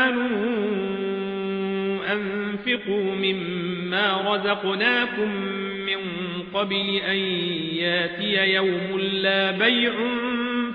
آمنوا أنفقوا مما رزقناكم من قبل أن ياتي يوم لا بيع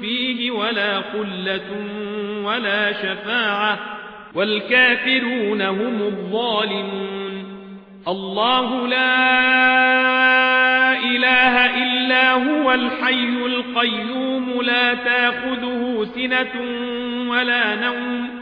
فيه ولا قلة ولا شفاعة والكافرون هم الظالمون الله لا إله إلا هو الحي القيوم لا تاخذه سنة ولا نوم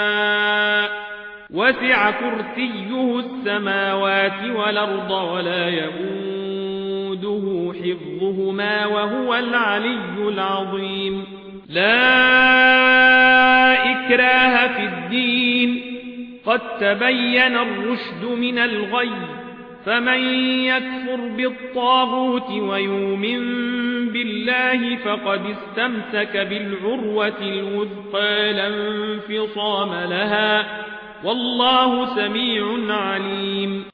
وسع كرسيه السماوات والأرض ولا يئوده حفظهما وهو العلي العظيم. لا إكراه في الدين. قد تبين الرشد من الغي. فمن يكفر بالطاغوت ويؤمن بالله فقد استمسك بالعروة الوثقى لا انفصام لها. والله سميع عليم.